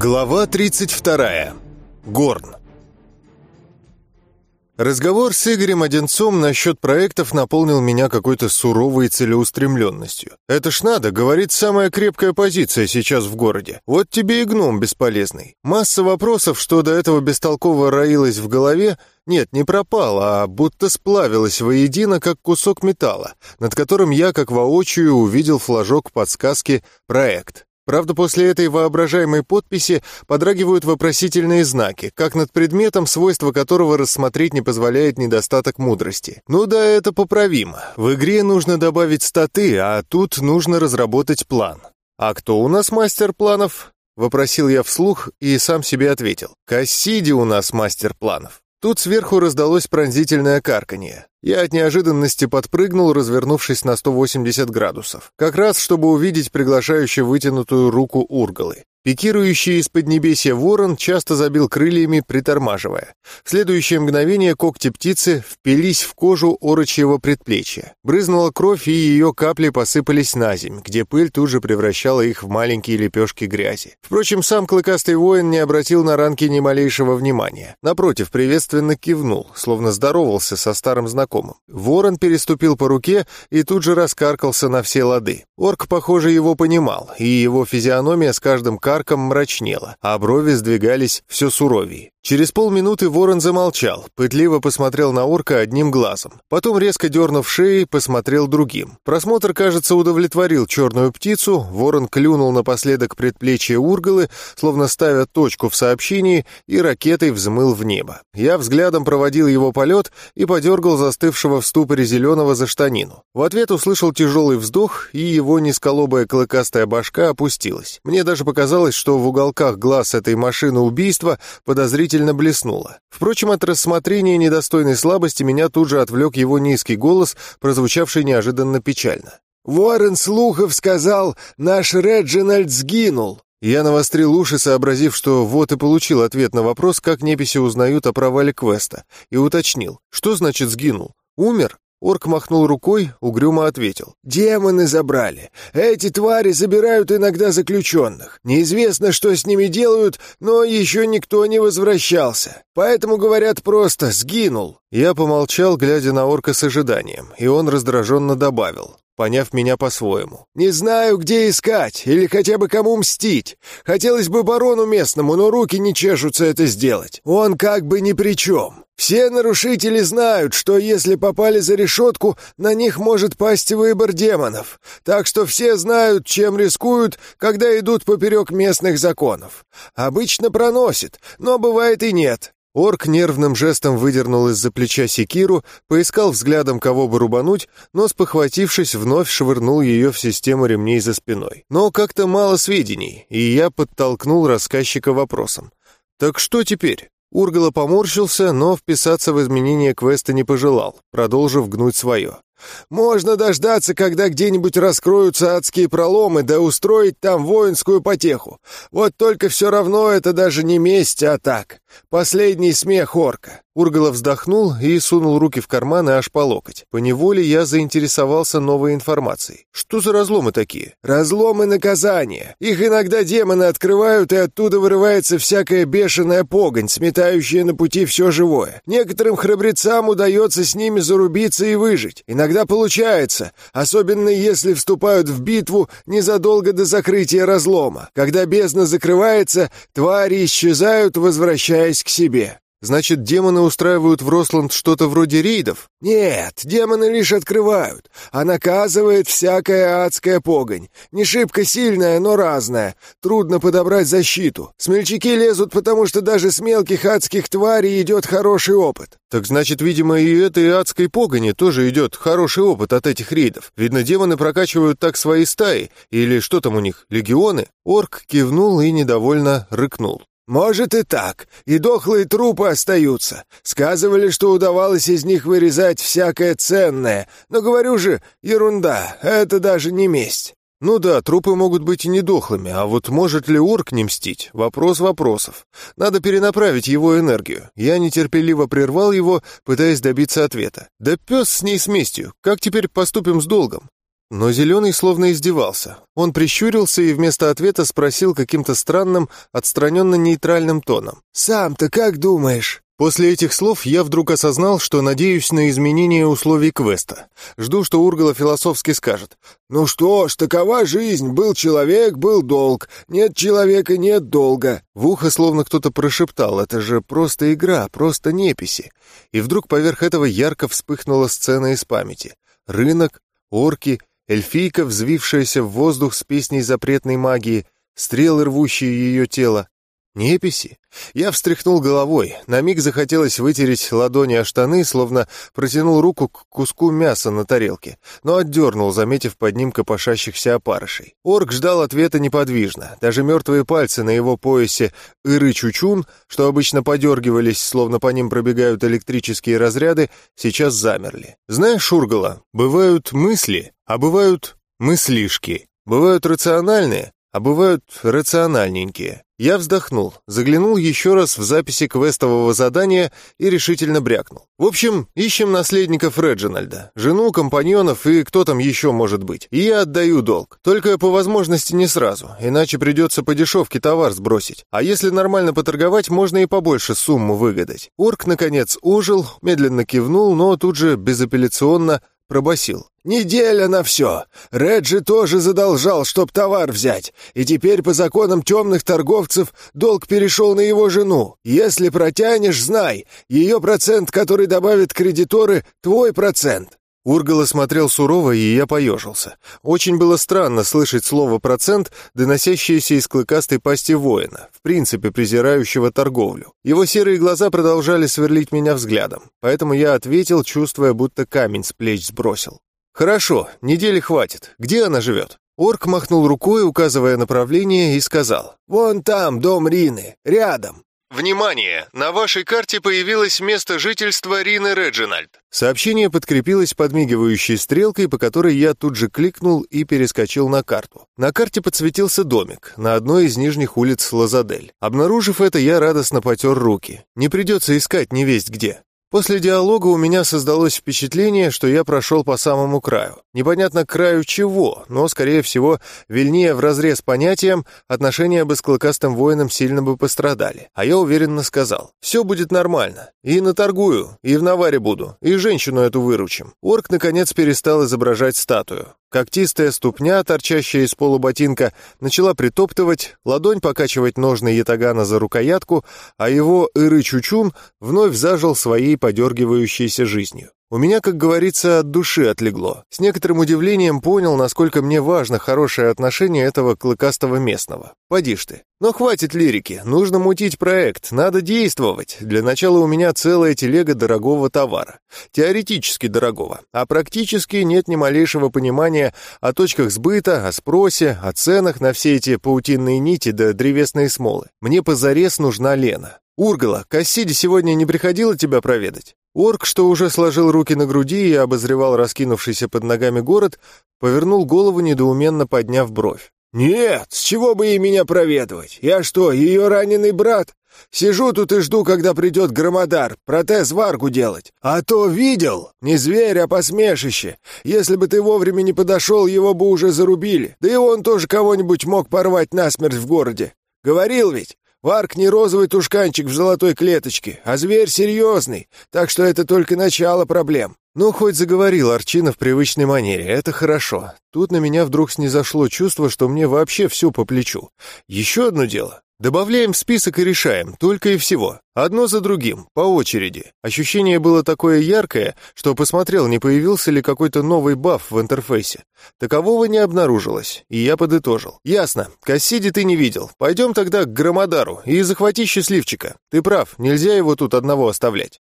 Глава 32. Горн. Разговор с Игорем Одинцом насчет проектов наполнил меня какой-то суровой целеустремленностью. Это ж надо, говорит, самая крепкая позиция сейчас в городе. Вот тебе и гном бесполезный. Масса вопросов, что до этого бестолково роилось в голове, нет, не пропала, а будто сплавилась воедино, как кусок металла, над которым я, как воочию, увидел флажок подсказки «Проект». Правда, после этой воображаемой подписи подрагивают вопросительные знаки, как над предметом, свойства которого рассмотреть не позволяет недостаток мудрости. Ну да, это поправимо. В игре нужно добавить статы, а тут нужно разработать план. А кто у нас мастер планов? Вопросил я вслух и сам себе ответил. Кассиди у нас мастер планов. Тут сверху раздалось пронзительное карканье. Я от неожиданности подпрыгнул, развернувшись на 180 градусов. Как раз, чтобы увидеть приглашающую вытянутую руку Ургалы. Пикирующий из поднебесья ворон часто забил крыльями, притормаживая. В следующее мгновение когти птицы впились в кожу орочьего предплечья. Брызнула кровь, и ее капли посыпались на земь, где пыль тут же превращала их в маленькие лепешки грязи. Впрочем, сам клыкастый воин не обратил на ранки ни малейшего внимания. Напротив, приветственно кивнул, словно здоровался со старым знакомым. Ворон переступил по руке и тут же раскаркался на все лады. Орк, похоже, его понимал, и его физиономия с каждым карком Марком мрачнело, а брови сдвигались все суровее. Через полминуты ворон замолчал, пытливо посмотрел на орка одним глазом. Потом, резко дернув шеей, посмотрел другим. Просмотр, кажется, удовлетворил черную птицу, ворон клюнул напоследок предплечье Ургалы, словно ставя точку в сообщении, и ракетой взмыл в небо. Я взглядом проводил его полет и подергал застывшего в ступоре зеленого за штанину. В ответ услышал тяжелый вздох, и его низколобая клыкастая башка опустилась. Мне даже показалось, что в уголках глаз этой машины убийства подозрительно подозрительно блеснуло. Впрочем, от рассмотрения недостойной слабости меня тут же отвлек его низкий голос, прозвучавший неожиданно печально. «Уоррен Слухов сказал, наш Реджинальд сгинул!» Я навострил уши, сообразив, что вот и получил ответ на вопрос, как неписи узнают о провале квеста, и уточнил, что значит «сгинул»? Умер? Орк махнул рукой, угрюмо ответил. «Демоны забрали. Эти твари забирают иногда заключенных. Неизвестно, что с ними делают, но еще никто не возвращался. Поэтому, говорят, просто сгинул». Я помолчал, глядя на орка с ожиданием, и он раздраженно добавил поняв меня по-своему. «Не знаю, где искать, или хотя бы кому мстить. Хотелось бы барону местному, но руки не чешутся это сделать. Он как бы ни при чем. Все нарушители знают, что если попали за решетку, на них может пасть выбор демонов. Так что все знают, чем рискуют, когда идут поперек местных законов. Обычно проносит, но бывает и нет. Орк нервным жестом выдернул из-за плеча секиру, поискал взглядом, кого бы рубануть, но, спохватившись, вновь швырнул ее в систему ремней за спиной. Но как-то мало сведений, и я подтолкнул рассказчика вопросом. «Так что теперь?» Ургала поморщился, но вписаться в изменение квеста не пожелал, продолжив гнуть свое. Можно дождаться, когда где-нибудь раскроются адские проломы, да устроить там воинскую потеху. Вот только все равно это даже не месть, а так. Последний смех орка. Ургала вздохнул и сунул руки в карманы аж по локоть. Поневоле я заинтересовался новой информацией. Что за разломы такие? Разломы наказания. Их иногда демоны открывают, и оттуда вырывается всякая бешеная погонь, сметающая на пути все живое. Некоторым храбрецам удается с ними зарубиться и выжить. Иногда получается, особенно если вступают в битву незадолго до закрытия разлома. Когда бездна закрывается, твари исчезают, возвращаясь к себе. Значит, демоны устраивают в Росланд что-то вроде рейдов? Нет, демоны лишь открывают, а наказывает всякая адская погонь. Не шибко сильная, но разная. Трудно подобрать защиту. Смельчаки лезут, потому что даже с мелких адских тварей идет хороший опыт. Так значит, видимо, и этой адской погони тоже идет хороший опыт от этих рейдов. Видно, демоны прокачивают так свои стаи. Или что там у них, легионы? Орк кивнул и недовольно рыкнул. «Может и так. И дохлые трупы остаются. Сказывали, что удавалось из них вырезать всякое ценное. Но, говорю же, ерунда. Это даже не месть». «Ну да, трупы могут быть и не дохлыми, а вот может ли орк не мстить? Вопрос вопросов. Надо перенаправить его энергию. Я нетерпеливо прервал его, пытаясь добиться ответа. Да пес с ней с местью. Как теперь поступим с долгом?» Но Зеленый словно издевался. Он прищурился и вместо ответа спросил каким-то странным, отстраненно-нейтральным тоном. «Сам-то как думаешь?» После этих слов я вдруг осознал, что надеюсь на изменение условий квеста. Жду, что Ургала философски скажет. «Ну что ж, такова жизнь. Был человек, был долг. Нет человека, нет долга». В ухо словно кто-то прошептал. Это же просто игра, просто неписи. И вдруг поверх этого ярко вспыхнула сцена из памяти. Рынок, орки, эльфийка, взвившаяся в воздух с песней запретной магии, стрелы, рвущие ее тело. Неписи? Я встряхнул головой. На миг захотелось вытереть ладони о штаны, словно протянул руку к куску мяса на тарелке, но отдернул, заметив под ним копошащихся опарышей. Орк ждал ответа неподвижно. Даже мертвые пальцы на его поясе Иры-Чучун, что обычно подергивались, словно по ним пробегают электрические разряды, сейчас замерли. Знаешь, Шургала, бывают мысли, а бывают мыслишки. Бывают рациональные, а бывают рациональненькие. Я вздохнул, заглянул еще раз в записи квестового задания и решительно брякнул. В общем, ищем наследников Реджинальда, жену, компаньонов и кто там еще может быть. И я отдаю долг. Только по возможности не сразу, иначе придется по дешевке товар сбросить. А если нормально поторговать, можно и побольше сумму выгадать. Орк, наконец, ужил, медленно кивнул, но тут же безапелляционно пробасил. «Неделя на все. Реджи тоже задолжал, чтоб товар взять, и теперь по законам темных торговцев долг перешел на его жену. Если протянешь, знай, ее процент, который добавят кредиторы, твой процент». Ургала смотрел сурово, и я поежился. Очень было странно слышать слово «процент», доносящееся из клыкастой пасти воина, в принципе презирающего торговлю. Его серые глаза продолжали сверлить меня взглядом, поэтому я ответил, чувствуя, будто камень с плеч сбросил. «Хорошо, недели хватит. Где она живет?» Орк махнул рукой, указывая направление, и сказал. «Вон там дом Рины, рядом». «Внимание! На вашей карте появилось место жительства Рины Реджинальд». Сообщение подкрепилось подмигивающей стрелкой, по которой я тут же кликнул и перескочил на карту. На карте подсветился домик на одной из нижних улиц Лазадель. Обнаружив это, я радостно потер руки. Не придется искать невесть где. После диалога у меня создалось впечатление, что я прошел по самому краю. Непонятно краю чего, но, скорее всего, вильнее вразрез понятиям, отношения бы с клыкастым воином сильно бы пострадали. А я уверенно сказал, все будет нормально. И наторгую, и в наваре буду, и женщину эту выручим. Орк, наконец, перестал изображать статую. Когтистая ступня, торчащая из полуботинка, начала притоптывать, ладонь покачивать ножны ятагана за рукоятку, а его Иры-Чучун вновь зажил своей подергивающейся жизнью. У меня, как говорится, от души отлегло. С некоторым удивлением понял, насколько мне важно хорошее отношение этого клыкастого местного. Поди ж ты. Но хватит лирики, нужно мутить проект, надо действовать. Для начала у меня целая телега дорогого товара. Теоретически дорогого, а практически нет ни малейшего понимания о точках сбыта, о спросе, о ценах на все эти паутинные нити да древесные смолы. Мне позарез нужна Лена. Ургала, Кассиди сегодня не приходила тебя проведать? Орк, что уже сложил руки на груди и обозревал раскинувшийся под ногами город, повернул голову, недоуменно подняв бровь. «Нет, с чего бы ей меня проведывать? Я что, ее раненый брат? Сижу тут и жду, когда придет громодар, протез варгу делать. А то видел, не зверь, а посмешище. Если бы ты вовремя не подошел, его бы уже зарубили. Да и он тоже кого-нибудь мог порвать насмерть в городе. Говорил ведь, Варк не розовый тушканчик в золотой клеточке, а зверь серьезный, так что это только начало проблем. Ну, хоть заговорил Арчина в привычной манере, это хорошо. Тут на меня вдруг снизошло чувство, что мне вообще все по плечу. Еще одно дело. Добавляем в список и решаем, только и всего. Одно за другим, по очереди. Ощущение было такое яркое, что посмотрел, не появился ли какой-то новый баф в интерфейсе. Такового не обнаружилось, и я подытожил. Ясно, Кассиди ты не видел. Пойдем тогда к Громодару и захвати счастливчика. Ты прав, нельзя его тут одного оставлять.